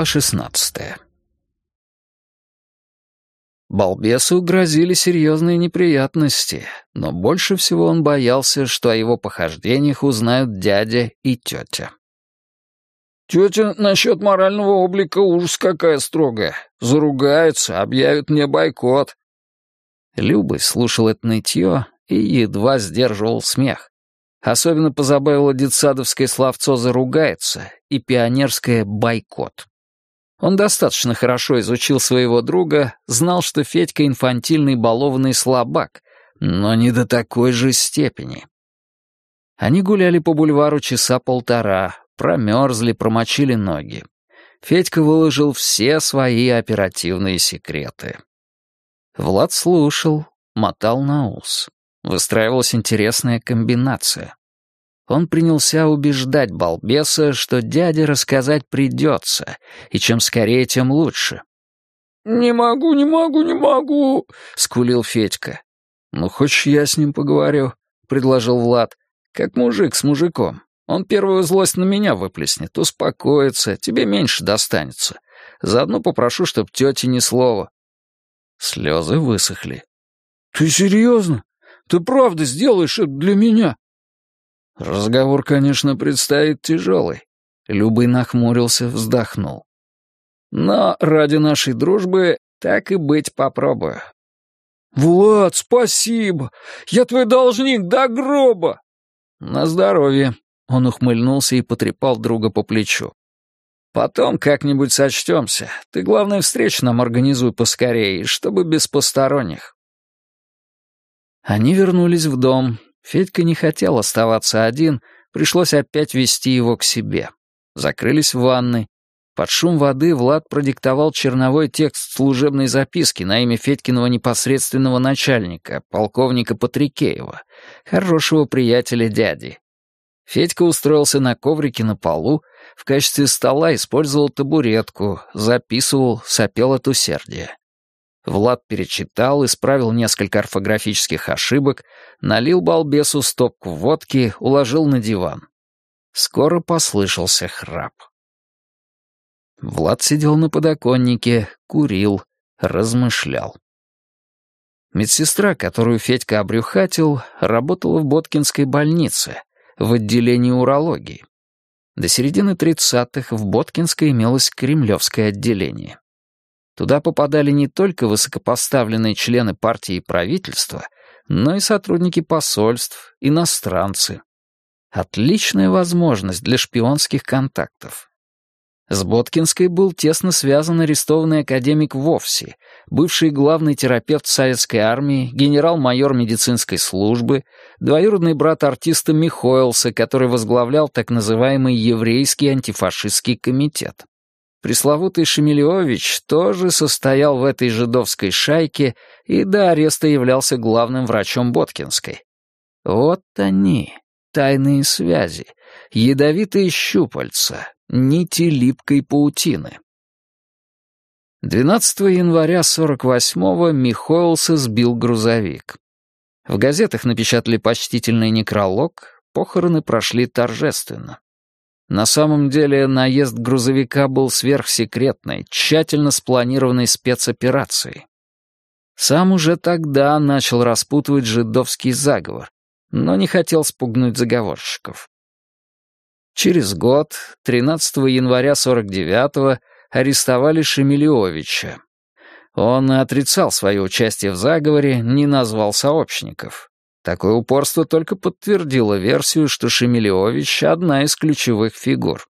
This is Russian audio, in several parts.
Глава шестнадцатая. Балбесу грозили серьезные неприятности, но больше всего он боялся, что о его похождениях узнают дядя и тетя. «Тетя насчет морального облика ужас какая строгая. Заругается, объявит мне бойкот». Любый слушал это нытье и едва сдерживал смех. Особенно позабавило детсадовское словцо «заругается» и пионерское «бойкот». Он достаточно хорошо изучил своего друга, знал, что Федька инфантильный балованный слабак, но не до такой же степени. Они гуляли по бульвару часа полтора, промерзли, промочили ноги. Федька выложил все свои оперативные секреты. Влад слушал, мотал на ус. Выстраивалась интересная комбинация. Он принялся убеждать балбеса, что дяде рассказать придется, и чем скорее, тем лучше. «Не могу, не могу, не могу», — скулил Федька. «Ну, хочешь, я с ним поговорю?» — предложил Влад. «Как мужик с мужиком. Он первую злость на меня выплеснет, успокоится, тебе меньше достанется. Заодно попрошу, чтоб тете ни слова». Слезы высохли. «Ты серьезно? Ты правда сделаешь это для меня?» Разговор, конечно, предстоит тяжелый. Любый нахмурился, вздохнул. Но ради нашей дружбы так и быть попробую. «Влад, спасибо! Я твой должник до гроба!» «На здоровье!» — он ухмыльнулся и потрепал друга по плечу. «Потом как-нибудь сочтемся. Ты, главное, встречу нам организуй поскорее, чтобы без посторонних». Они вернулись в дом, Федька не хотел оставаться один, пришлось опять вести его к себе. Закрылись в ванной. Под шум воды Влад продиктовал черновой текст служебной записки на имя Федькиного непосредственного начальника, полковника Патрикеева, хорошего приятеля дяди. Федька устроился на коврике на полу, в качестве стола использовал табуретку, записывал, сопел от усердия. Влад перечитал, исправил несколько орфографических ошибок, налил балбесу стопку водки, уложил на диван. Скоро послышался храп. Влад сидел на подоконнике, курил, размышлял. Медсестра, которую Федька обрюхатил, работала в Боткинской больнице, в отделении урологии. До середины тридцатых в Боткинской имелось кремлевское отделение. Туда попадали не только высокопоставленные члены партии и правительства, но и сотрудники посольств, иностранцы. Отличная возможность для шпионских контактов. С Боткинской был тесно связан арестованный академик Вовси, бывший главный терапевт советской армии, генерал-майор медицинской службы, двоюродный брат артиста Михоэлса, который возглавлял так называемый еврейский антифашистский комитет. Пресловутый Шемелевич тоже состоял в этой жидовской шайке и до ареста являлся главным врачом Боткинской. Вот они, тайные связи, ядовитые щупальца, нити липкой паутины. 12 января 48-го Михоэлса сбил грузовик. В газетах напечатали почтительный некролог, похороны прошли торжественно. На самом деле наезд грузовика был сверхсекретной, тщательно спланированной спецоперацией. Сам уже тогда начал распутывать жидовский заговор, но не хотел спугнуть заговорщиков. Через год, 13 января 49-го, арестовали Шемелевича. Он отрицал свое участие в заговоре, не назвал сообщников. Такое упорство только подтвердило версию, что Шемелевич — одна из ключевых фигур.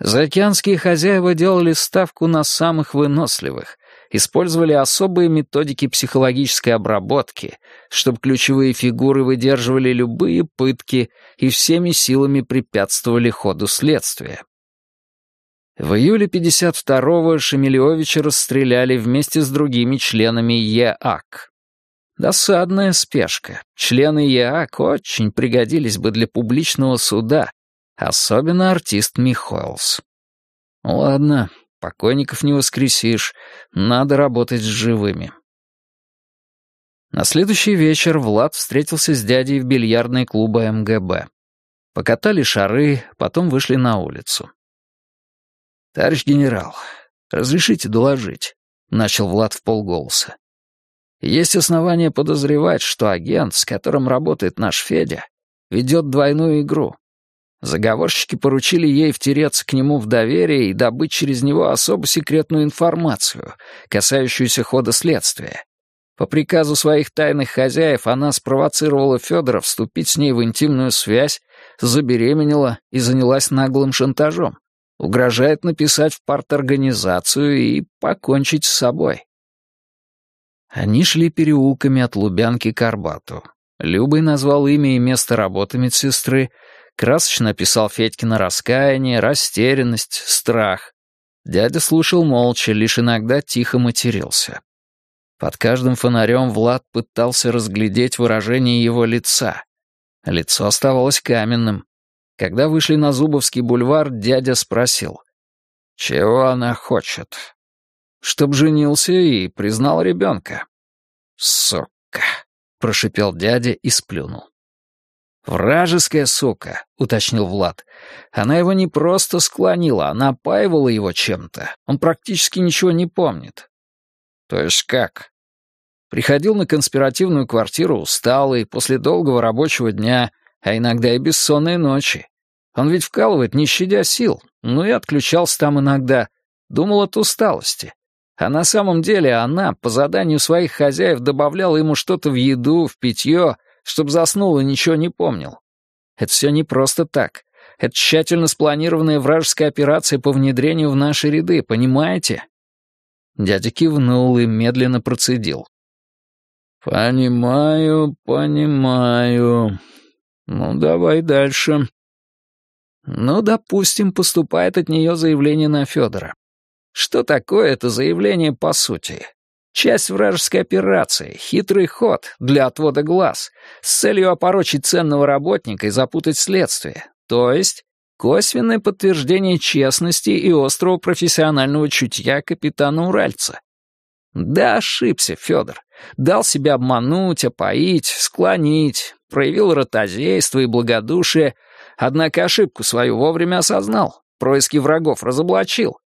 Заокеанские хозяева делали ставку на самых выносливых, использовали особые методики психологической обработки, чтобы ключевые фигуры выдерживали любые пытки и всеми силами препятствовали ходу следствия. В июле 52-го Шемелевича расстреляли вместе с другими членами ЕАК. Досадная спешка. Члены ЕАК очень пригодились бы для публичного суда, особенно артист Михоэлс. Ладно, покойников не воскресишь, надо работать с живыми. На следующий вечер Влад встретился с дядей в бильярдной клуба МГБ. Покатали шары, потом вышли на улицу. «Товарищ генерал, разрешите доложить?» — начал Влад в полголоса. «Есть основания подозревать, что агент, с которым работает наш Федя, ведет двойную игру. Заговорщики поручили ей втереться к нему в доверие и добыть через него особо секретную информацию, касающуюся хода следствия. По приказу своих тайных хозяев она спровоцировала Федора вступить с ней в интимную связь, забеременела и занялась наглым шантажом. Угрожает написать в парторганизацию и покончить с собой. Они шли переулками от Лубянки к Арбату. Любый назвал имя и место работы медсестры, красочно описал Федькино раскаяние, растерянность, страх. Дядя слушал молча, лишь иногда тихо матерился. Под каждым фонарем Влад пытался разглядеть выражение его лица. Лицо оставалось каменным. Когда вышли на Зубовский бульвар, дядя спросил. «Чего она хочет?» «Чтоб женился и признал ребенка». «Сука!» — прошипел дядя и сплюнул. «Вражеская сука», — уточнил Влад. «Она его не просто склонила, она опаивала его чем-то. Он практически ничего не помнит». «То есть как?» Приходил на конспиративную квартиру усталый, после долгого рабочего дня, а иногда и бессонной ночи. Он ведь вкалывает, не щадя сил, ну и отключался там иногда. Думал от усталости. А на самом деле она, по заданию своих хозяев, добавляла ему что-то в еду, в питье, чтобы заснул и ничего не помнил. Это все не просто так. Это тщательно спланированная вражеская операция по внедрению в наши ряды, понимаете?» Дядя кивнул и медленно процедил. «Понимаю, понимаю. Ну, давай дальше». «Ну, допустим, поступает от нее заявление на Федора. Что такое это заявление по сути? Часть вражеской операции, хитрый ход для отвода глаз, с целью опорочить ценного работника и запутать следствие. То есть косвенное подтверждение честности и острого профессионального чутья капитана Уральца. Да, ошибся Федор. Дал себя обмануть, опоить, склонить, проявил ротозейство и благодушие, однако ошибку свою вовремя осознал, происки врагов разоблачил.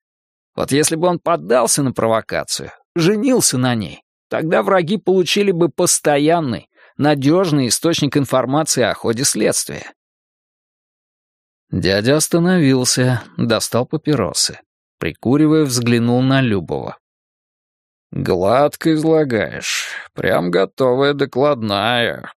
Вот если бы он поддался на провокацию, женился на ней, тогда враги получили бы постоянный, надежный источник информации о ходе следствия. Дядя остановился, достал папиросы. Прикуривая, взглянул на Любова. «Гладко излагаешь. Прям готовая докладная».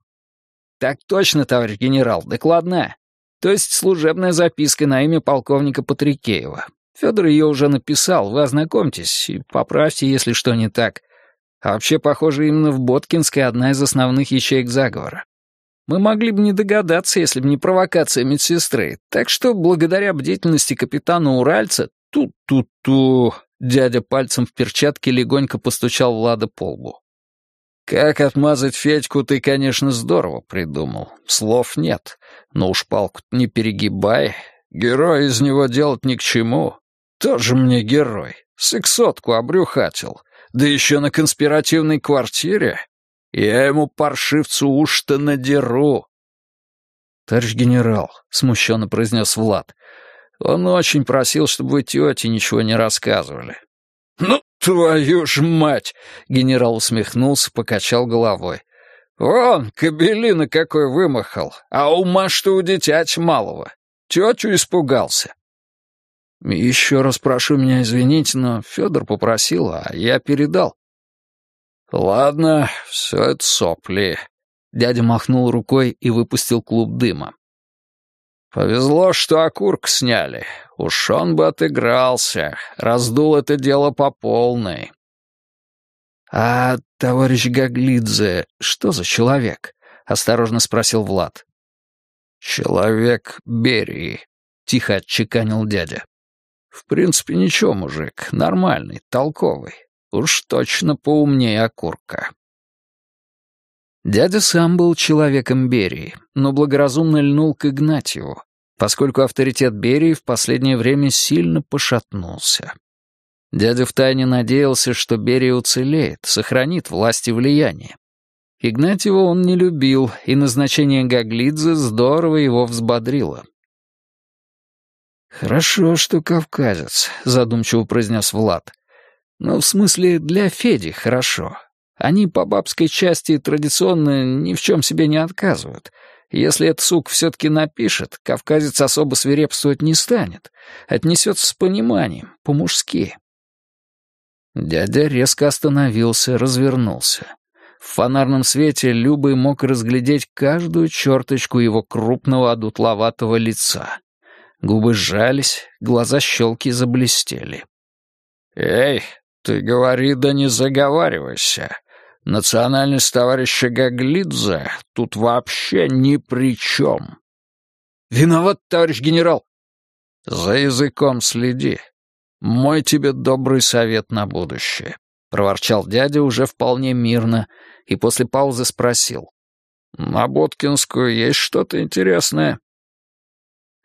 «Так точно, товарищ генерал, докладная. То есть служебная записка на имя полковника Патрикеева. Федор ее уже написал, вы ознакомьтесь и поправьте, если что не так. А вообще, похоже, именно в Боткинской одна из основных ячеек заговора. Мы могли бы не догадаться, если бы не провокация медсестры. Так что, благодаря бдительности капитана Уральца, ту-ту-ту, Дядя пальцем в перчатке легонько постучал Влада по лбу. «Как отмазать Федьку ты, конечно, здорово придумал. Слов нет. Но уж палку не перегибай. Герой из него делать ни к чему. Тоже мне герой. Сексотку обрюхатил. Да еще на конспиративной квартире. Я ему, паршивцу, уж-то надеру». «Товарищ генерал», — смущенно произнес Влад, он очень просил, чтобы вы тете ничего не рассказывали». «Ну, твою ж мать!» — генерал усмехнулся, покачал головой. «Вон, кабелина какой вымахал, а ума что у дитяти малого. Тетю испугался». «Еще раз прошу меня извинить, но Федор попросил, а я передал». «Ладно, все это сопли». Дядя махнул рукой и выпустил клуб дыма. Повезло, что окурк сняли. Уж он бы отыгрался, раздул это дело по полной. «А товарищ Гаглидзе что за человек?» — осторожно спросил Влад. «Человек Берии», — тихо отчеканил дядя. «В принципе, ничего, мужик, нормальный, толковый. Уж точно поумнее окурка». Дядя сам был человеком Берии, но благоразумно льнул к Игнатьеву, поскольку авторитет Берии в последнее время сильно пошатнулся. Дядя втайне надеялся, что Берия уцелеет, сохранит власть и влияние. Игнатьева он не любил, и назначение Гаглидзе здорово его взбодрило. «Хорошо, что кавказец», — задумчиво произнес Влад. «Ну, в смысле, для Феди хорошо. Они по бабской части традиционно ни в чем себе не отказывают. Если этот сук все-таки напишет, кавказец особо свирепствовать не станет. Отнесется с пониманием, по-мужски». Дядя резко остановился, развернулся. В фонарном свете Любый мог разглядеть каждую черточку его крупного одутловатого лица. Губы сжались, глаза щелки заблестели. «Эй, ты говори, да не заговаривайся. Национальность товарища Гаглидзе тут вообще ни при чем». «Виноват, товарищ генерал». «За языком следи. Мой тебе добрый совет на будущее», — проворчал дядя уже вполне мирно и после паузы спросил. «На Боткинскую есть что-то интересное?»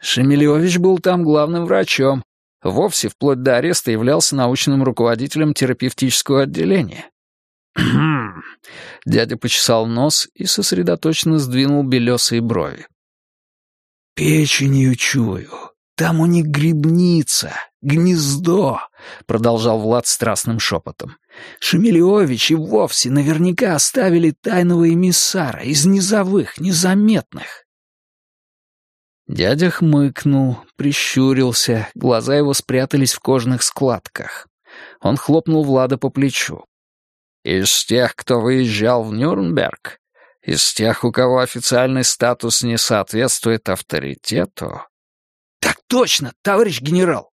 Шемелевич был там главным врачом. Вовсе вплоть до ареста являлся научным руководителем терапевтического отделения. Дядя почесал нос и сосредоточенно сдвинул белесые брови. «Печенью чую. Там у них грибница, гнездо», — продолжал Влад страстным шепотом. «Шемелевич и вовсе наверняка оставили тайного эмиссара из низовых, незаметных. Дядя хмыкнул, прищурился, глаза его спрятались в кожных складках. Он хлопнул Влада по плечу. «Из тех, кто выезжал в Нюрнберг? Из тех, у кого официальный статус не соответствует авторитету?» «Так точно, товарищ генерал!»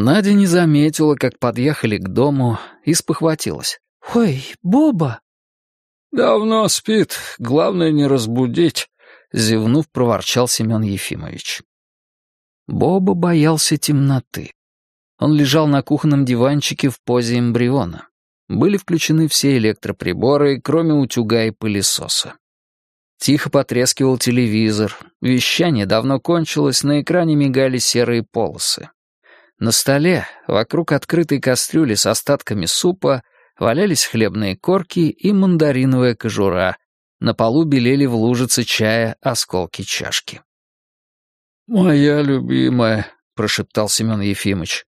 Надя не заметила, как подъехали к дому, и спохватилась. «Ой, Боба!» «Давно спит, главное не разбудить», — зевнув, проворчал Семен Ефимович. Боба боялся темноты. Он лежал на кухонном диванчике в позе эмбриона. Были включены все электроприборы, кроме утюга и пылесоса. Тихо потрескивал телевизор. Вещание давно кончилось, на экране мигали серые полосы. На столе, вокруг открытой кастрюли с остатками супа, валялись хлебные корки и мандариновая кожура. На полу белели в лужице чая осколки чашки. «Моя любимая», — прошептал Семен Ефимыч.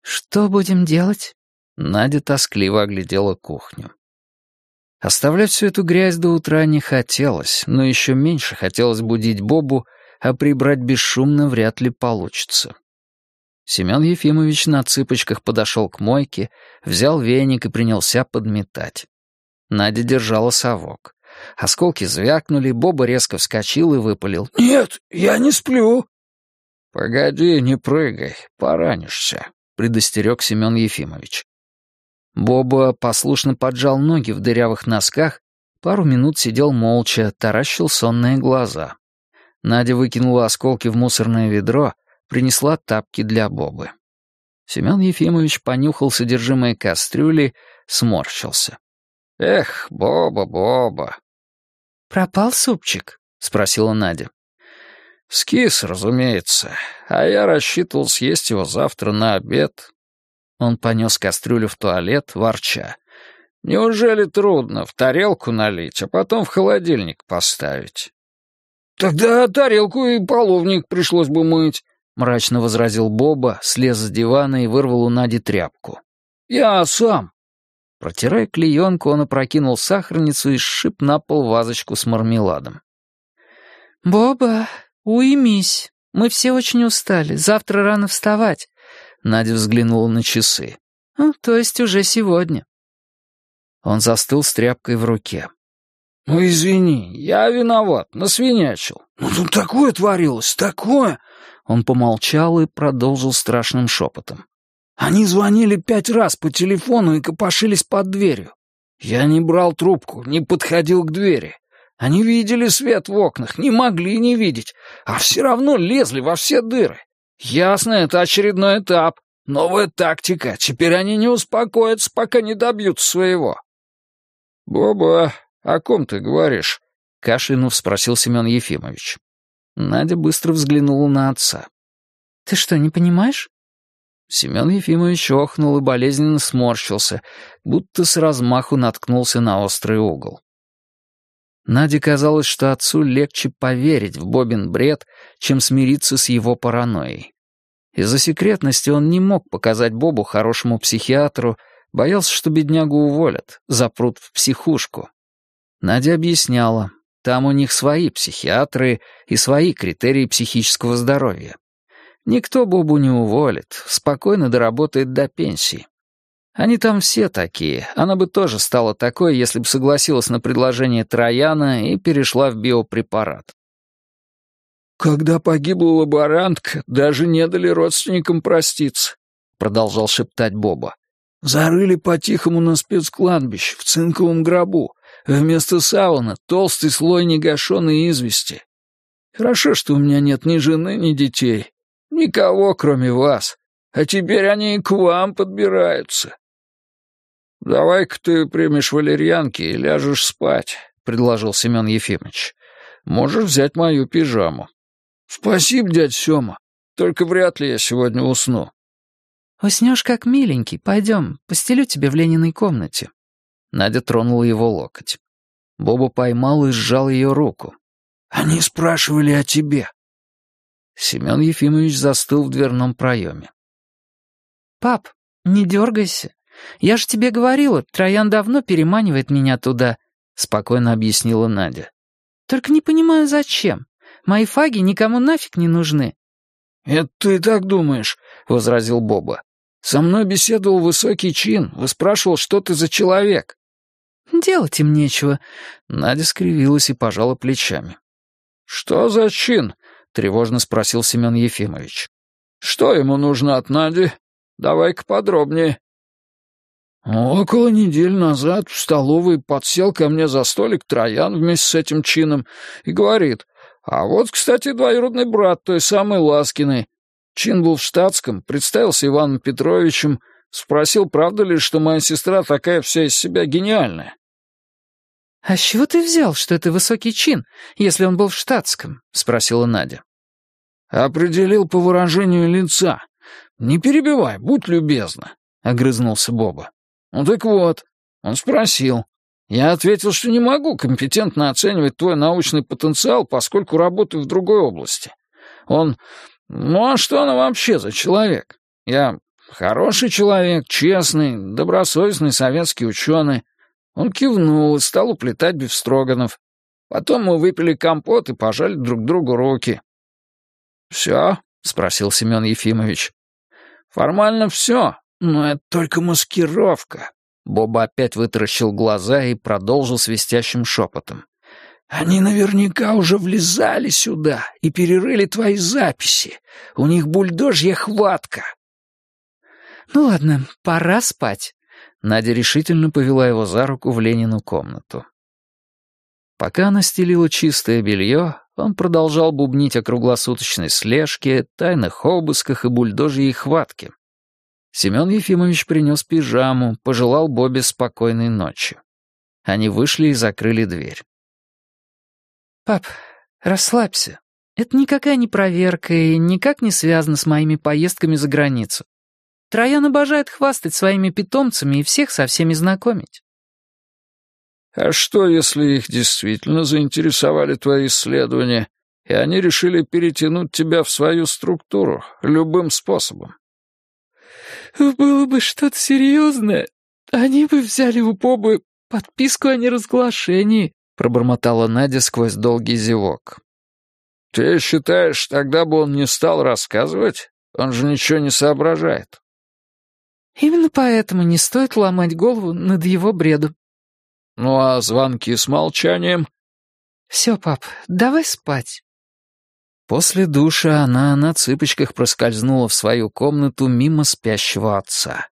«Что будем делать?» Надя тоскливо оглядела кухню. Оставлять всю эту грязь до утра не хотелось, но еще меньше хотелось будить Бобу, а прибрать бесшумно вряд ли получится. Семен Ефимович на цыпочках подошел к мойке, взял веник и принялся подметать. Надя держала совок. Осколки звякнули, Боба резко вскочил и выпалил. «Нет, я не сплю». «Погоди, не прыгай, поранишься», — предостерег Семен Ефимович. Боба послушно поджал ноги в дырявых носках, пару минут сидел молча, таращил сонные глаза. Надя выкинула осколки в мусорное ведро, принесла тапки для Бобы. Семен Ефимович понюхал содержимое кастрюли, сморщился. «Эх, Боба, Боба!» «Пропал супчик?» — спросила Надя. «Скис, разумеется. А я рассчитывал съесть его завтра на обед». Он понес кастрюлю в туалет, ворча. «Неужели трудно в тарелку налить, а потом в холодильник поставить?» «Тогда тарелку и половник пришлось бы мыть», — мрачно возразил Боба, слез с дивана и вырвал у Нади тряпку. «Я сам». Протирая клеенку, он опрокинул сахарницу и сшиб на пол вазочку с мармеладом. «Боба, уймись. Мы все очень устали. Завтра рано вставать». Надя взглянула на часы. «Ну, то есть уже сегодня». Он застыл с тряпкой в руке. «Ну, извини, я виноват, насвинячил. Ну, тут такое творилось, такое!» Он помолчал и продолжил страшным шепотом. «Они звонили пять раз по телефону и копошились под дверью. Я не брал трубку, не подходил к двери. Они видели свет в окнах, не могли не видеть, а все равно лезли во все дыры. Ясно, это очередной этап, новая тактика. Теперь они не успокоятся, пока не добьются своего». «Боба, о ком ты говоришь?» — кашлянув спросил Семен Ефимович. Надя быстро взглянула на отца. «Ты что, не понимаешь?» Семен Ефимович охнул и болезненно сморщился, будто с размаху наткнулся на острый угол. Наде казалось, что отцу легче поверить в Бобин бред, чем смириться с его паранойей. Из-за секретности он не мог показать Бобу хорошему психиатру, боялся, что беднягу уволят, запрут в психушку. Надя объясняла, там у них свои психиатры и свои критерии психического здоровья. Никто Бобу не уволит, спокойно доработает до пенсии. Они там все такие. Она бы тоже стала такой, если бы согласилась на предложение Трояна и перешла в биопрепарат. «Когда погибла лаборантка, даже не дали родственникам проститься», — продолжал шептать Боба. «Зарыли по-тихому на спецкладбище, в цинковом гробу. Вместо сауна толстый слой негашенной извести. Хорошо, что у меня нет ни жены, ни детей. Никого, кроме вас. А теперь они и к вам подбираются. «Давай-ка ты примешь валерьянки и ляжешь спать», — предложил Семен Ефимович. «Можешь взять мою пижаму». «Спасибо, дядь Сема. Только вряд ли я сегодня усну». «Уснешь как миленький. Пойдем, постелю тебе в Лениной комнате». Надя тронула его локоть. Боба поймал и сжал ее руку. «Они спрашивали о тебе». Семен Ефимович застыл в дверном проеме. «Пап, не дергайся. «Я же тебе говорила, Троян давно переманивает меня туда», — спокойно объяснила Надя. «Только не понимаю, зачем. Мои фаги никому нафиг не нужны». «Это ты так думаешь», — возразил Боба. «Со мной беседовал высокий чин, выспрашивал, что ты за человек». «Делать им нечего». Надя скривилась и пожала плечами. «Что за чин?» — тревожно спросил Семен Ефимович. «Что ему нужно от Нади? Давай-ка подробнее». Около недели назад в столовой подсел ко мне за столик Троян вместе с этим чином и говорит, «А вот, кстати, двоюродный брат той самой Ласкиной. Чин был в штатском, представился Иваном Петровичем, спросил, правда ли, что моя сестра такая вся из себя гениальная. «А с чего ты взял, что это высокий чин, если он был в штатском?» — спросила Надя. «Определил по выражению лица. Не перебивай, будь любезна», — огрызнулся Боба. «Ну так вот, он спросил. Я ответил, что не могу компетентно оценивать твой научный потенциал, поскольку работаю в другой области. Он... Ну а что она вообще за человек? Я хороший человек, честный, добросовестный советский ученый. Он кивнул и стал уплетать бифстроганов. Потом мы выпили компот и пожали друг другу руки. «Все?» — спросил Семен Ефимович. «Формально все, «Но это только маскировка». Боба опять вытаращил глаза и продолжил свистящим шепотом. «Они наверняка уже влезали сюда и перерыли твои записи. У них бульдожья хватка». «Ну ладно, пора спать». Надя решительно повела его за руку в Ленину комнату. Пока она стелила чистое белье, он продолжал бубнить о круглосуточной слежке, тайных обысках и бульдожьей хватке. Семен Ефимович принес пижаму, пожелал Бобе спокойной ночи. Они вышли и закрыли дверь. «Пап, расслабься. Это никакая не проверка и никак не связано с моими поездками за границу. Троян обожает хвастать своими питомцами и всех со всеми знакомить». «А что, если их действительно заинтересовали твои исследования, и они решили перетянуть тебя в свою структуру любым способом?» «Было бы что-то серьезное. Они бы взяли у Бобы подписку о неразглашении», — пробормотала Надя сквозь долгий зевок. «Ты считаешь, тогда бы он не стал рассказывать? Он же ничего не соображает». «Именно поэтому не стоит ломать голову над его бредом». «Ну а звонки с молчанием?» «Все, пап, давай спать». После душа она на цыпочках проскользнула в свою комнату мимо спящего отца.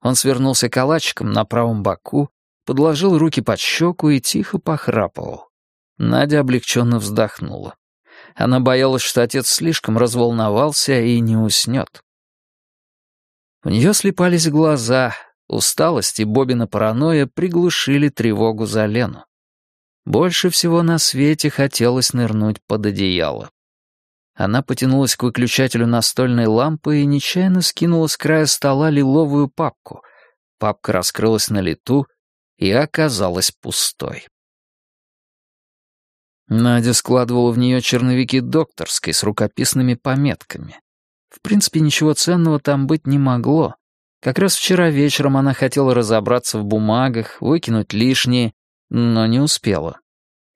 Он свернулся калачиком на правом боку, подложил руки под щеку и тихо похрапывал. Надя облегченно вздохнула. Она боялась, что отец слишком разволновался и не уснет. У нее слепались глаза, усталость и Бобина паранойя приглушили тревогу за Лену. Больше всего на свете хотелось нырнуть под одеяло. Она потянулась к выключателю настольной лампы и нечаянно скинула с края стола лиловую папку. Папка раскрылась на лету и оказалась пустой. Надя складывала в нее черновики докторской с рукописными пометками. В принципе, ничего ценного там быть не могло. Как раз вчера вечером она хотела разобраться в бумагах, выкинуть лишнее, но не успела.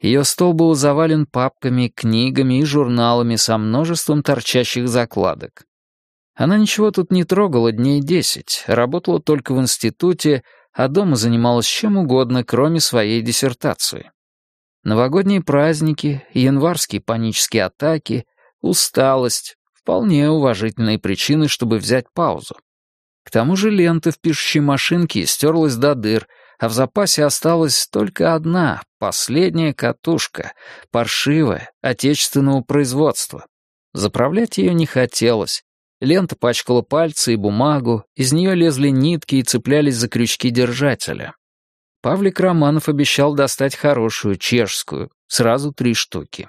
Ее стол был завален папками, книгами и журналами со множеством торчащих закладок. Она ничего тут не трогала дней десять, работала только в институте, а дома занималась чем угодно, кроме своей диссертации. Новогодние праздники, январские панические атаки, усталость — вполне уважительные причины, чтобы взять паузу. К тому же лента в пишущей машинке стерлась до дыр, а в запасе осталась только одна, последняя катушка, паршивая, отечественного производства. Заправлять ее не хотелось. Лента пачкала пальцы и бумагу, из нее лезли нитки и цеплялись за крючки держателя. Павлик Романов обещал достать хорошую, чешскую, сразу три штуки.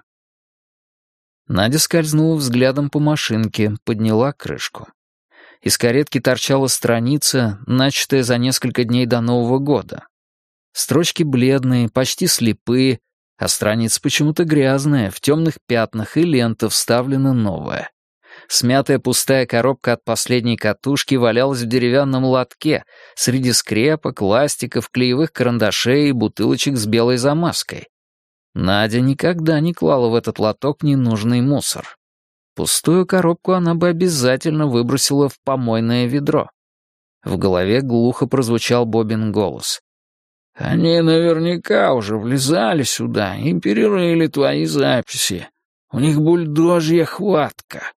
Надя скользнула взглядом по машинке, подняла крышку. Из каретки торчала страница, начатая за несколько дней до Нового года. Строчки бледные, почти слепые, а страница почему-то грязная, в темных пятнах, и лента вставлена новая. Смятая пустая коробка от последней катушки валялась в деревянном лотке среди скрепок, ластиков, клеевых карандашей и бутылочек с белой замазкой. Надя никогда не клала в этот лоток ненужный мусор. Пустую коробку она бы обязательно выбросила в помойное ведро. В голове глухо прозвучал Бобин голос. «Они наверняка уже влезали сюда и перерыли твои записи. У них бульдожья хватка».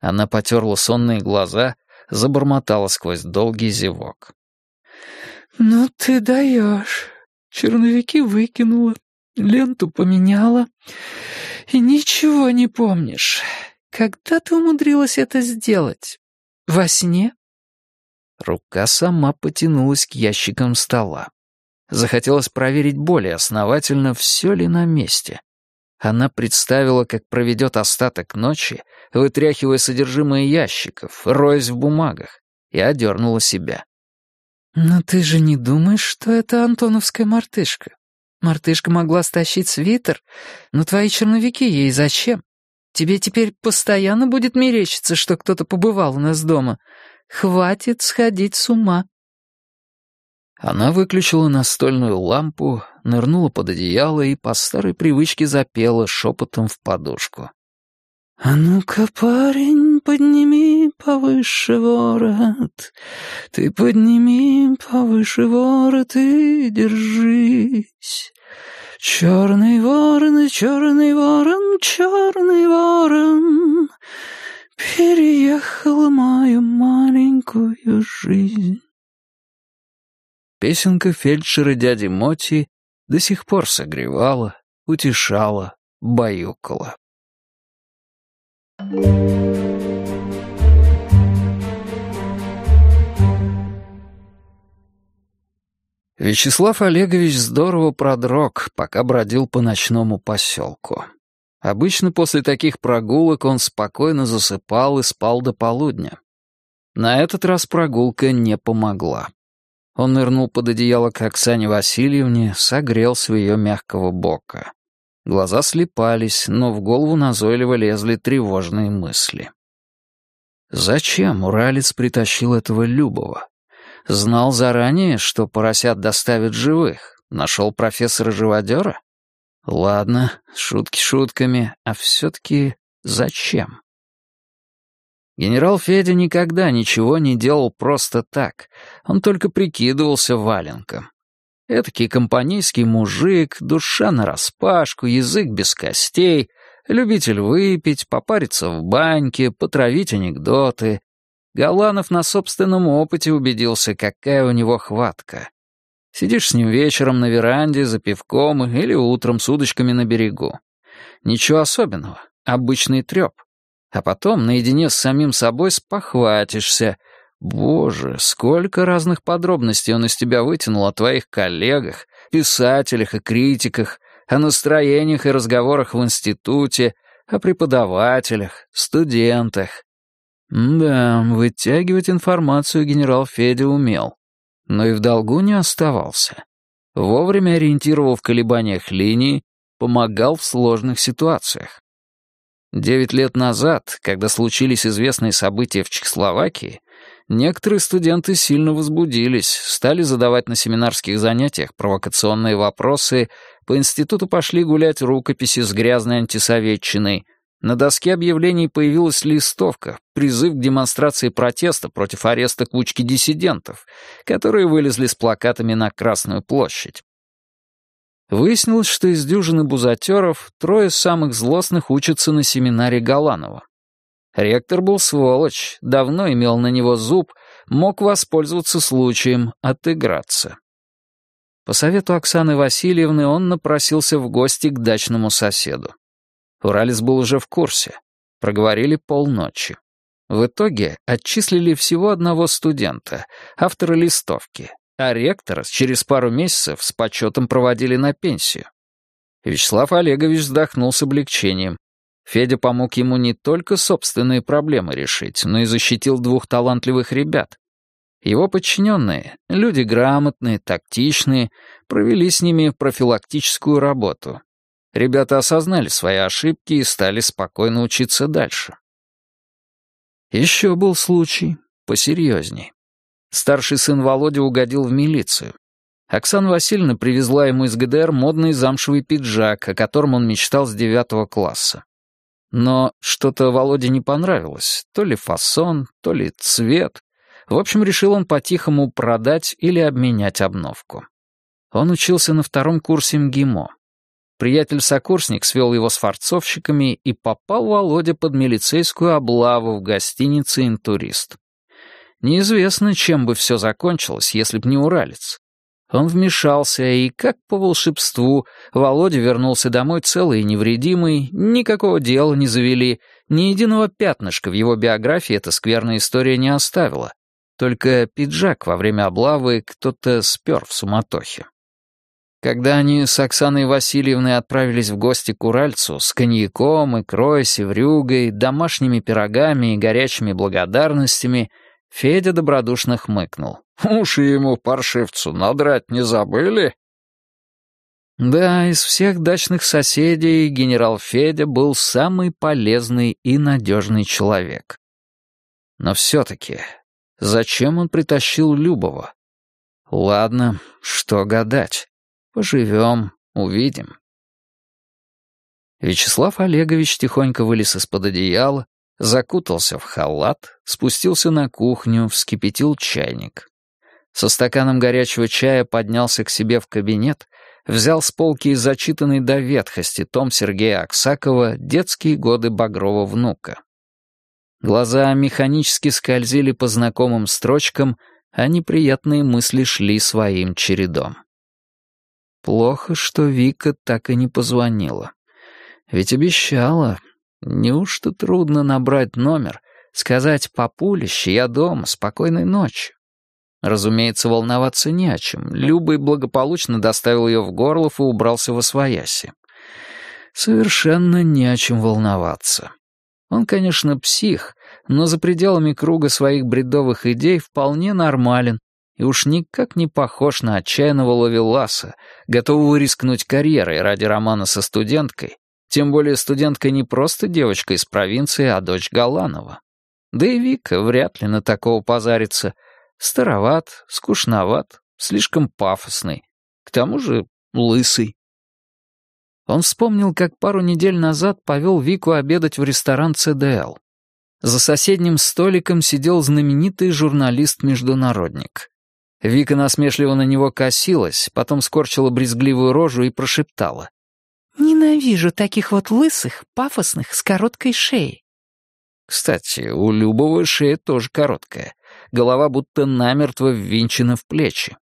Она потерла сонные глаза, забормотала сквозь долгий зевок. «Ну ты даешь. Черновики выкинула, ленту поменяла, и ничего не помнишь. Когда ты умудрилась это сделать? Во сне?» Рука сама потянулась к ящикам стола. Захотелось проверить более основательно, все ли на месте. Она представила, как проведет остаток ночи, вытряхивая содержимое ящиков, роясь в бумагах, и одернула себя. «Но ты же не думаешь, что это антоновская мартышка? Мартышка могла стащить свитер, но твои черновики ей зачем? Тебе теперь постоянно будет мерещиться, что кто-то побывал у нас дома. Хватит сходить с ума». Она выключила настольную лампу, нырнула под одеяло и по старой привычке запела шепотом в подушку. «А ну-ка, парень, подними повыше ворот, ты подними повыше ворот и держись. Черный ворон, черный ворон, черный ворон, переехал мою маленькую жизнь». Песенка фельдшера дяди Моти до сих пор согревала, утешала, баюкала. Вячеслав Олегович здорово продрог, пока бродил по ночному поселку. Обычно после таких прогулок он спокойно засыпал и спал до полудня. На этот раз прогулка не помогла. Он нырнул под одеяло к Оксане Васильевне, согрелся у ее мягкого бока. Глаза слепались, но в голову назойливо лезли тревожные мысли. Зачем Уралец притащил этого Любова? Знал заранее, что поросят доставят живых. Нашел профессора-живодера? Ладно, шутки шутками, а все-таки зачем? Генерал Федя никогда ничего не делал просто так. Он только прикидывался валенком. Этакий компанейский мужик, душа нараспашку, язык без костей, любитель выпить, попариться в баньке, потравить анекдоты. Галанов на собственном опыте убедился, какая у него хватка. Сидишь с ним вечером на веранде за пивком или утром с удочками на берегу. Ничего особенного, обычный треп. А потом, наедине с самим собой, спохватишься. Боже, сколько разных подробностей он из тебя вытянул о твоих коллегах, писателях и критиках, о настроениях и разговорах в институте, о преподавателях, студентах. Да, вытягивать информацию генерал Федя умел, но и в долгу не оставался. Вовремя ориентировал в колебаниях линии, помогал в сложных ситуациях. Девять лет назад, когда случились известные события в Чехословакии, некоторые студенты сильно возбудились, стали задавать на семинарских занятиях провокационные вопросы, по институту пошли гулять рукописи с грязной антисоветчиной, на доске объявлений появилась листовка, призыв к демонстрации протеста против ареста кучки диссидентов, которые вылезли с плакатами на Красную площадь. Выяснилось, что из дюжины бузатеров трое самых злостных учатся на семинаре Галанова. Ректор был сволочь, давно имел на него зуб, мог воспользоваться случаем отыграться. По совету Оксаны Васильевны он напросился в гости к дачному соседу. Уралец был уже в курсе. Проговорили полночи. В итоге отчислили всего одного студента, автора листовки, а ректора через пару месяцев с почетом проводили на пенсию. Вячеслав Олегович вздохнул с облегчением. Федя помог ему не только собственные проблемы решить, но и защитил двух талантливых ребят. Его подчиненные, люди грамотные, тактичные, провели с ними профилактическую работу, Ребята осознали свои ошибки и стали спокойно учиться дальше. Еще был случай посерьезней. Старший сын Володя угодил в милицию. Оксана Васильевна привезла ему из ГДР модный замшевый пиджак, о котором он мечтал с девятого класса. Но что-то Володе не понравилось. То ли фасон, то ли цвет. В общем, решил он по-тихому продать или обменять обновку. Он учился на втором курсе МГИМО. Приятель-сокурсник свел его с форцовщиками, и попал Володя под милицейскую облаву в гостинице «Интурист». Неизвестно, чем бы все закончилось, если б не уралец. Он вмешался, и, как по волшебству, Володя вернулся домой целый и невредимый, никакого дела не завели, ни единого пятнышка в его биографии эта скверная история не оставила. Только пиджак во время облавы кто-то спер в суматохе. Когда они с Оксаной Васильевной отправились в гости к Уральцу с коньяком, икрой, севрюгой, домашними пирогами и горячими благодарностями, Федя добродушно хмыкнул. «Уши ему, паршивцу, надрать не забыли?» Да, из всех дачных соседей генерал Федя был самый полезный и надежный человек. Но все-таки, зачем он притащил Любова? Ладно, что гадать. Поживем, увидим. Вячеслав Олегович тихонько вылез из-под одеяла, закутался в халат, спустился на кухню, вскипятил чайник. Со стаканом горячего чая поднялся к себе в кабинет, взял с полки из зачитанной до ветхости том Сергея Аксакова «Детские годы Багрова внука». Глаза механически скользили по знакомым строчкам, а неприятные мысли шли своим чередом. Плохо, что Вика так и не позвонила. Ведь обещала. Неужто трудно набрать номер, сказать «папулище, я дома, спокойной ночи». Разумеется, волноваться не о чем. Любый благополучно доставил ее в Горлов и убрался во свояси. Совершенно не о чем волноваться. Он, конечно, псих, но за пределами круга своих бредовых идей вполне нормален и уж никак не похож на отчаянного ловеласа, готового рискнуть карьерой ради романа со студенткой, тем более студентка не просто девочка из провинции, а дочь Галанова. Да и Вика вряд ли на такого позарится. Староват, скучноват, слишком пафосный. К тому же лысый. Он вспомнил, как пару недель назад повел Вику обедать в ресторан ЦДЛ. За соседним столиком сидел знаменитый журналист-международник. Вика насмешливо на него косилась, потом скорчила брезгливую рожу и прошептала. «Ненавижу таких вот лысых, пафосных, с короткой шеей». Кстати, у Любовой шея тоже короткая. Голова будто намертво ввинчена в плечи.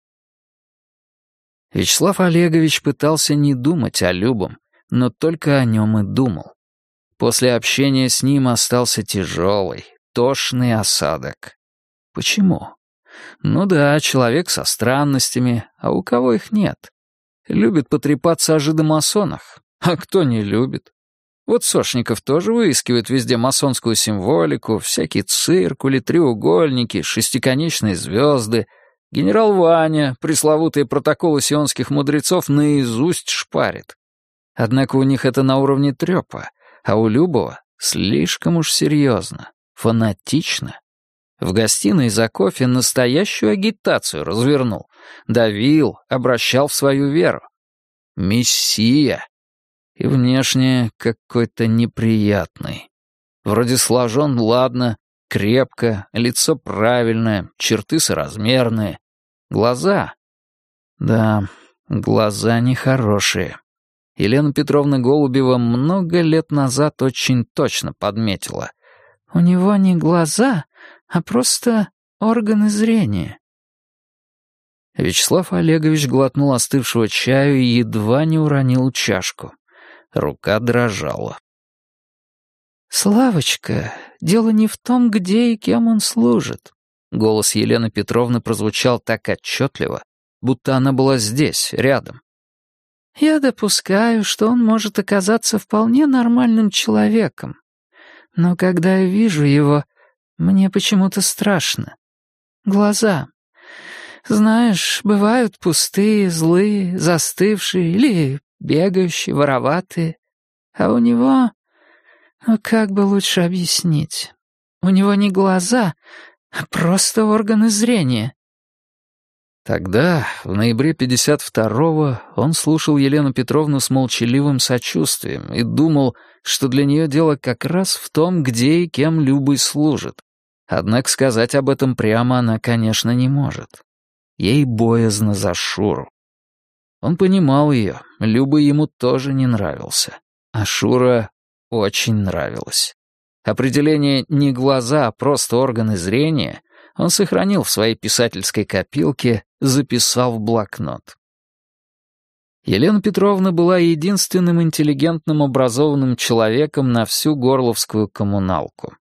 Вячеслав Олегович пытался не думать о Любом, но только о нем и думал. После общения с ним остался тяжелый, тошный осадок. Почему? Ну да, человек со странностями, а у кого их нет? Любит потрепаться о жидомасонах, а кто не любит? Вот Сошников тоже выискивает везде масонскую символику, всякие циркули, треугольники, шестиконечные звезды. Генерал Ваня пресловутые протоколы сионских мудрецов наизусть шпарит. Однако у них это на уровне трёпа, а у Любова слишком уж серьезно, фанатично. В гостиной за кофе настоящую агитацию развернул, давил, обращал в свою веру. Мессия! И внешне какой-то неприятный. Вроде сложен, ладно, крепко, лицо правильное, черты соразмерные. Глаза? Да, глаза нехорошие. Елена Петровна Голубева много лет назад очень точно подметила. У него не глаза, а просто органы зрения. Вячеслав Олегович глотнул остывшего чаю и едва не уронил чашку. Рука дрожала. «Славочка, дело не в том, где и кем он служит». Голос Елены Петровны прозвучал так отчетливо, будто она была здесь, рядом. «Я допускаю, что он может оказаться вполне нормальным человеком. Но когда я вижу его, мне почему-то страшно. Глаза. Знаешь, бывают пустые, злые, застывшие или бегающие, вороватые. А у него... Ну, как бы лучше объяснить? У него не глаза, а просто органы зрения. Тогда, в ноябре 52-го, он слушал Елену Петровну с молчаливым сочувствием и думал, что для нее дело как раз в том, где и кем Любой служит. Однако сказать об этом прямо она, конечно, не может. Ей боязно за Шуру. Он понимал ее, Люба ему тоже не нравился. А Шура очень нравилась. Определение «не глаза, а просто органы зрения» он сохранил в своей писательской копилке, записал в блокнот. Елена Петровна была единственным интеллигентным образованным человеком на всю Горловскую коммуналку.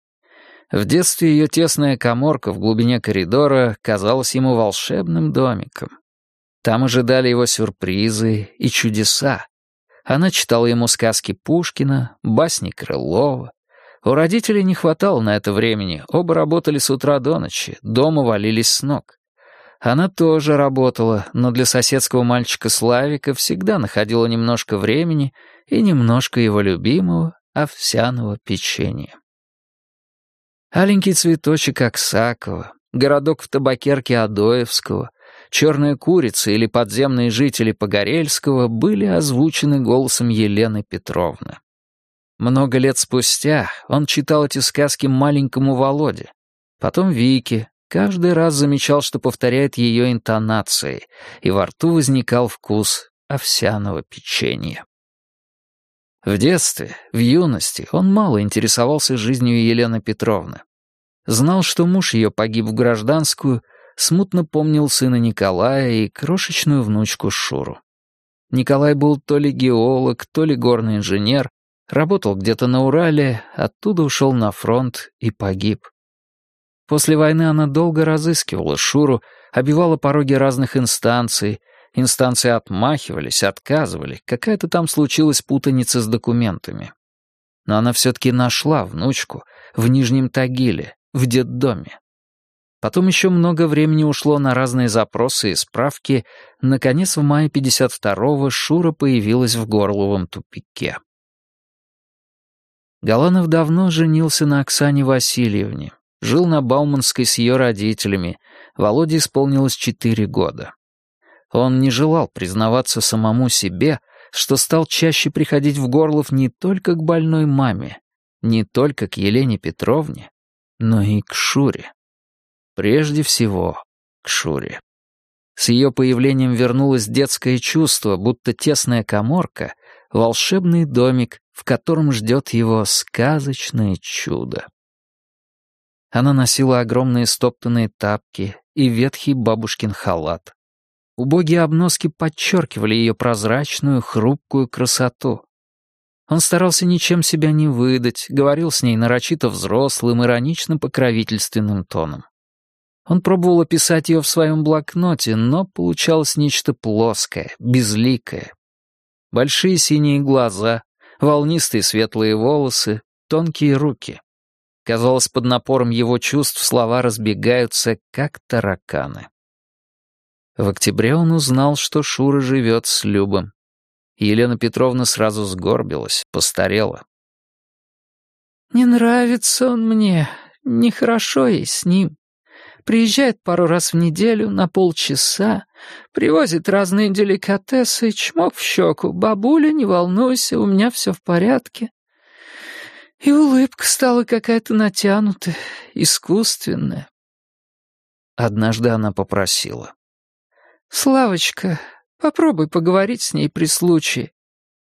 В детстве ее тесная коморка в глубине коридора казалась ему волшебным домиком. Там ожидали его сюрпризы и чудеса. Она читала ему сказки Пушкина, басни Крылова. У родителей не хватало на это времени, оба работали с утра до ночи, дома валились с ног. Она тоже работала, но для соседского мальчика Славика всегда находила немножко времени и немножко его любимого овсяного печенья. Аленький цветочек Аксакова, городок в табакерке Адоевского, «Черная курица» или «Подземные жители Погорельского» были озвучены голосом Елены Петровны. Много лет спустя он читал эти сказки маленькому Володе, потом Вике, каждый раз замечал, что повторяет ее интонацией, и во рту возникал вкус овсяного печенья. В детстве, в юности, он мало интересовался жизнью Елены Петровны. Знал, что муж ее погиб в гражданскую, смутно помнил сына Николая и крошечную внучку Шуру. Николай был то ли геолог, то ли горный инженер, работал где-то на Урале, оттуда ушел на фронт и погиб. После войны она долго разыскивала Шуру, обивала пороги разных инстанций, инстанции отмахивались, отказывали, какая-то там случилась путаница с документами. Но она все-таки нашла внучку в Нижнем Тагиле, в детдоме. Потом еще много времени ушло на разные запросы и справки. Наконец, в мае 52-го Шура появилась в Горловом тупике. Галанов давно женился на Оксане Васильевне. Жил на Бауманской с ее родителями. Володе исполнилось четыре года. Он не желал признаваться самому себе, что стал чаще приходить в Горлов не только к больной маме, не только к Елене Петровне, но и к Шуре. Прежде всего, к Шуре. С ее появлением вернулось детское чувство, будто тесная коморка — волшебный домик, в котором ждет его сказочное чудо. Она носила огромные стоптанные тапки и ветхий бабушкин халат. Убогие обноски подчеркивали ее прозрачную, хрупкую красоту. Он старался ничем себя не выдать, говорил с ней нарочито взрослым, иронично покровительственным тоном. Он пробовал описать ее в своем блокноте, но получалось нечто плоское, безликое. Большие синие глаза, волнистые светлые волосы, тонкие руки. Казалось, под напором его чувств слова разбегаются, как тараканы. В октябре он узнал, что Шура живет с Любом. Елена Петровна сразу сгорбилась, постарела. «Не нравится он мне, нехорошо ей с ним. Приезжает пару раз в неделю на полчаса, привозит разные деликатесы, чмок в щеку. Бабуля, не волнуйся, у меня все в порядке. И улыбка стала какая-то натянутая, искусственная. Однажды она попросила. «Славочка, попробуй поговорить с ней при случае.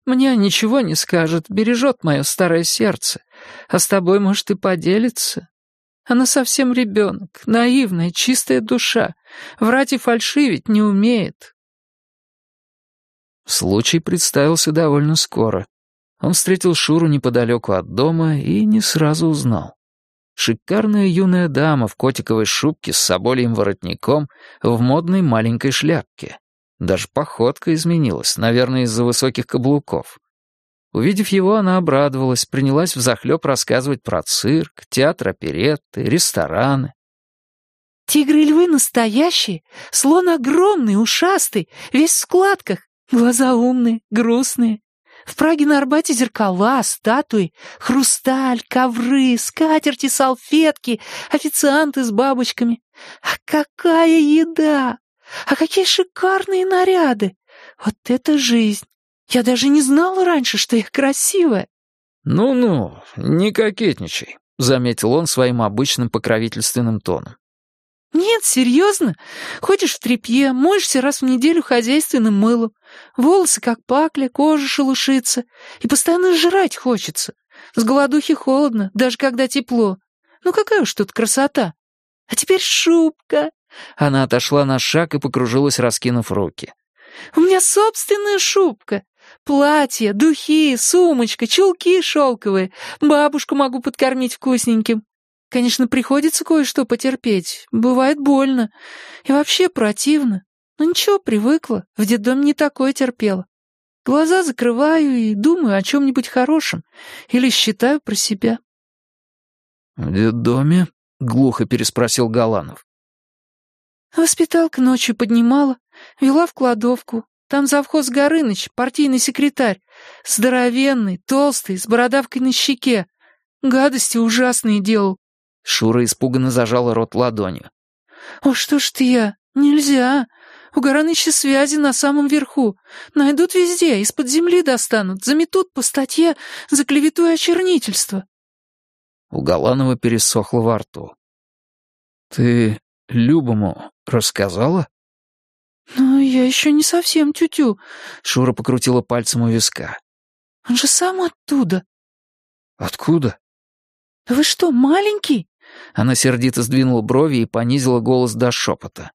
Мне ничего не скажет, бережет мое старое сердце, а с тобой, может, и поделится. Она совсем ребенок, наивная, чистая душа, врать и фальшивить не умеет». Случай представился довольно скоро. Он встретил Шуру неподалеку от дома и не сразу узнал. Шикарная юная дама в котиковой шубке с собольем воротником в модной маленькой шляпке. Даже походка изменилась, наверное, из-за высоких каблуков. Увидев его, она обрадовалась, принялась взахлеб рассказывать про цирк, театр оперетты, рестораны. «Тигры и львы настоящие, слон огромный, ушастый, весь в складках, глаза умные, грустные. В Праге на Арбате зеркала, статуи, хрусталь, ковры, скатерти, салфетки, официанты с бабочками. А какая еда! А какие шикарные наряды! Вот это жизнь! Я даже не знала раньше, что я красивая. «Ну-ну, не кокетничай», — заметил он своим обычным покровительственным тоном. «Нет, серьезно. Ходишь в тряпье, моешься раз в неделю хозяйственным мылом. Волосы как пакля, кожа шелушится. И постоянно жрать хочется. С голодухи холодно, даже когда тепло. Ну какая уж тут красота. А теперь шубка». Она отошла на шаг и покружилась, раскинув руки. «У меня собственная шубка. Платье, духи, сумочка, чулки шелковые. Бабушку могу подкормить вкусненьким. Конечно, приходится кое-что потерпеть. Бывает больно. И вообще противно. Но ничего, привыкла. В детдоме не такое терпела. Глаза закрываю и думаю о чем-нибудь хорошем. Или считаю про себя. «В детдоме?» — глухо переспросил Галанов. Воспиталка ночью поднимала, вела в кладовку. Там завхоз Горыныч, партийный секретарь. Здоровенный, толстый, с бородавкой на щеке. Гадости ужасные делал. Шура испуганно зажала рот ладонью. «О, что ж ты я? Нельзя. У Гораныча связи на самом верху. Найдут везде, из-под земли достанут, заметут по статье за клевету и очернительство». У Галанова пересохло во рту. «Ты Любому рассказала?» «Ну, я еще не совсем тютю», -тю. — Шура покрутила пальцем у виска. «Он же сам оттуда». «Откуда?» «Вы что, маленький?» Она сердито сдвинула брови и понизила голос до шепота.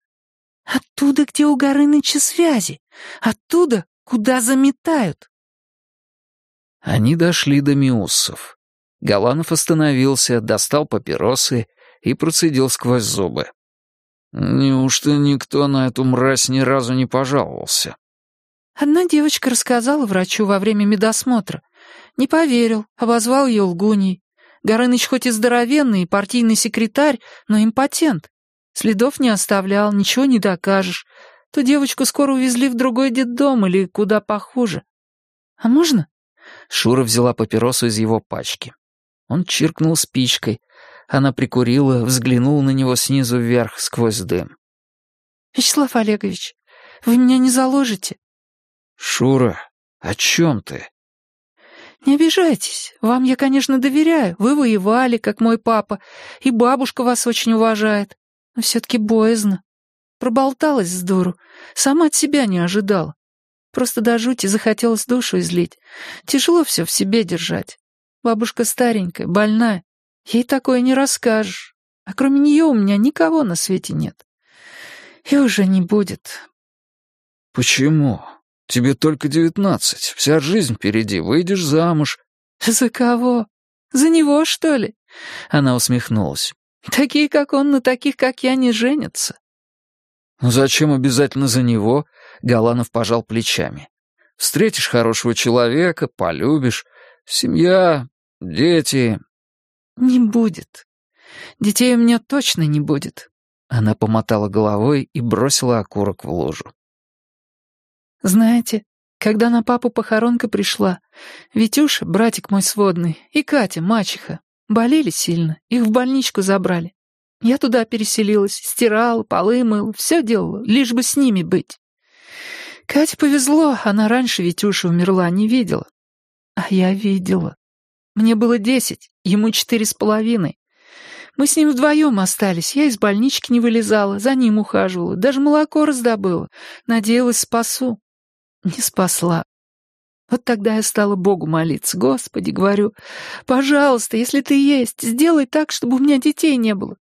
«Оттуда, где у Горыныча связи. Оттуда, куда заметают». Они дошли до Миуссов. Галанов остановился, достал папиросы и процедил сквозь зубы. «Неужто никто на эту мразь ни разу не пожаловался?» Одна девочка рассказала врачу во время медосмотра. Не поверил, обозвал ее лгуней. Горыныч хоть и здоровенный, и партийный секретарь, но импотент. Следов не оставлял, ничего не докажешь. То девочку скоро увезли в другой детдом или куда похуже. А можно? Шура взяла папиросу из его пачки. Он чиркнул спичкой. Она прикурила, взглянула на него снизу вверх сквозь дым. «Вячеслав Олегович, вы меня не заложите?» «Шура, о чем ты?» «Не обижайтесь. Вам я, конечно, доверяю. Вы воевали, как мой папа, и бабушка вас очень уважает. Но все-таки боязно. Проболталась с дуру. Сама от себя не ожидала. Просто до жути захотелось душу излить. Тяжело все в себе держать. Бабушка старенькая, больная. Ей такое не расскажешь. А кроме нее у меня никого на свете нет. И уже не будет». «Почему?» Тебе только девятнадцать, вся жизнь впереди, выйдешь замуж». «За кого? За него, что ли?» Она усмехнулась. «Такие, как он, на таких, как я, не женятся». «Ну зачем обязательно за него?» Галанов пожал плечами. «Встретишь хорошего человека, полюбишь. Семья, дети...» «Не будет. Детей у меня точно не будет». Она помотала головой и бросила окурок в лужу. «Знаете, когда на папу похоронка пришла, Витюша, братик мой сводный, и Катя, мачеха, болели сильно, их в больничку забрали. Я туда переселилась, стирала, полы мыла, все делала, лишь бы с ними быть. Кате повезло, она раньше Витюша умерла, не видела. А я видела. Мне было десять, ему четыре с половиной. Мы с ним вдвоем остались, я из больнички не вылезала, за ним ухаживала, даже молоко раздобыла, надеялась спасу. Не спасла. Вот тогда я стала Богу молиться. Господи, говорю, пожалуйста, если ты есть, сделай так, чтобы у меня детей не было.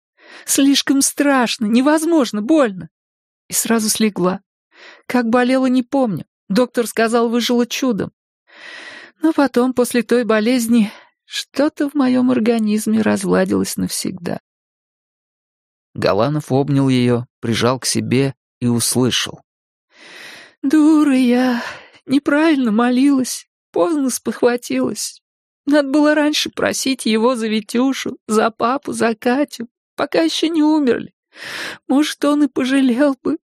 Слишком страшно, невозможно, больно. И сразу слегла. Как болела, не помню. Доктор сказал, выжила чудом. Но потом, после той болезни, что-то в моем организме разладилось навсегда. Галанов обнял ее, прижал к себе и услышал. «Дура я, неправильно молилась, поздно спохватилась. Надо было раньше просить его за Витюшу, за папу, за Катю, пока еще не умерли. Может, он и пожалел бы».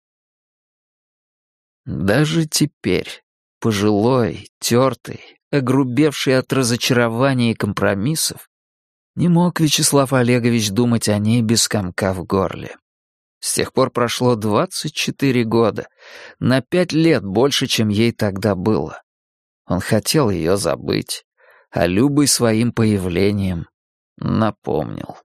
Даже теперь, пожилой, тертый, огрубевший от разочарования и компромиссов, не мог Вячеслав Олегович думать о ней без комка в горле. С тех пор прошло 24 года, на пять лет больше, чем ей тогда было. Он хотел ее забыть, а Любой своим появлением напомнил.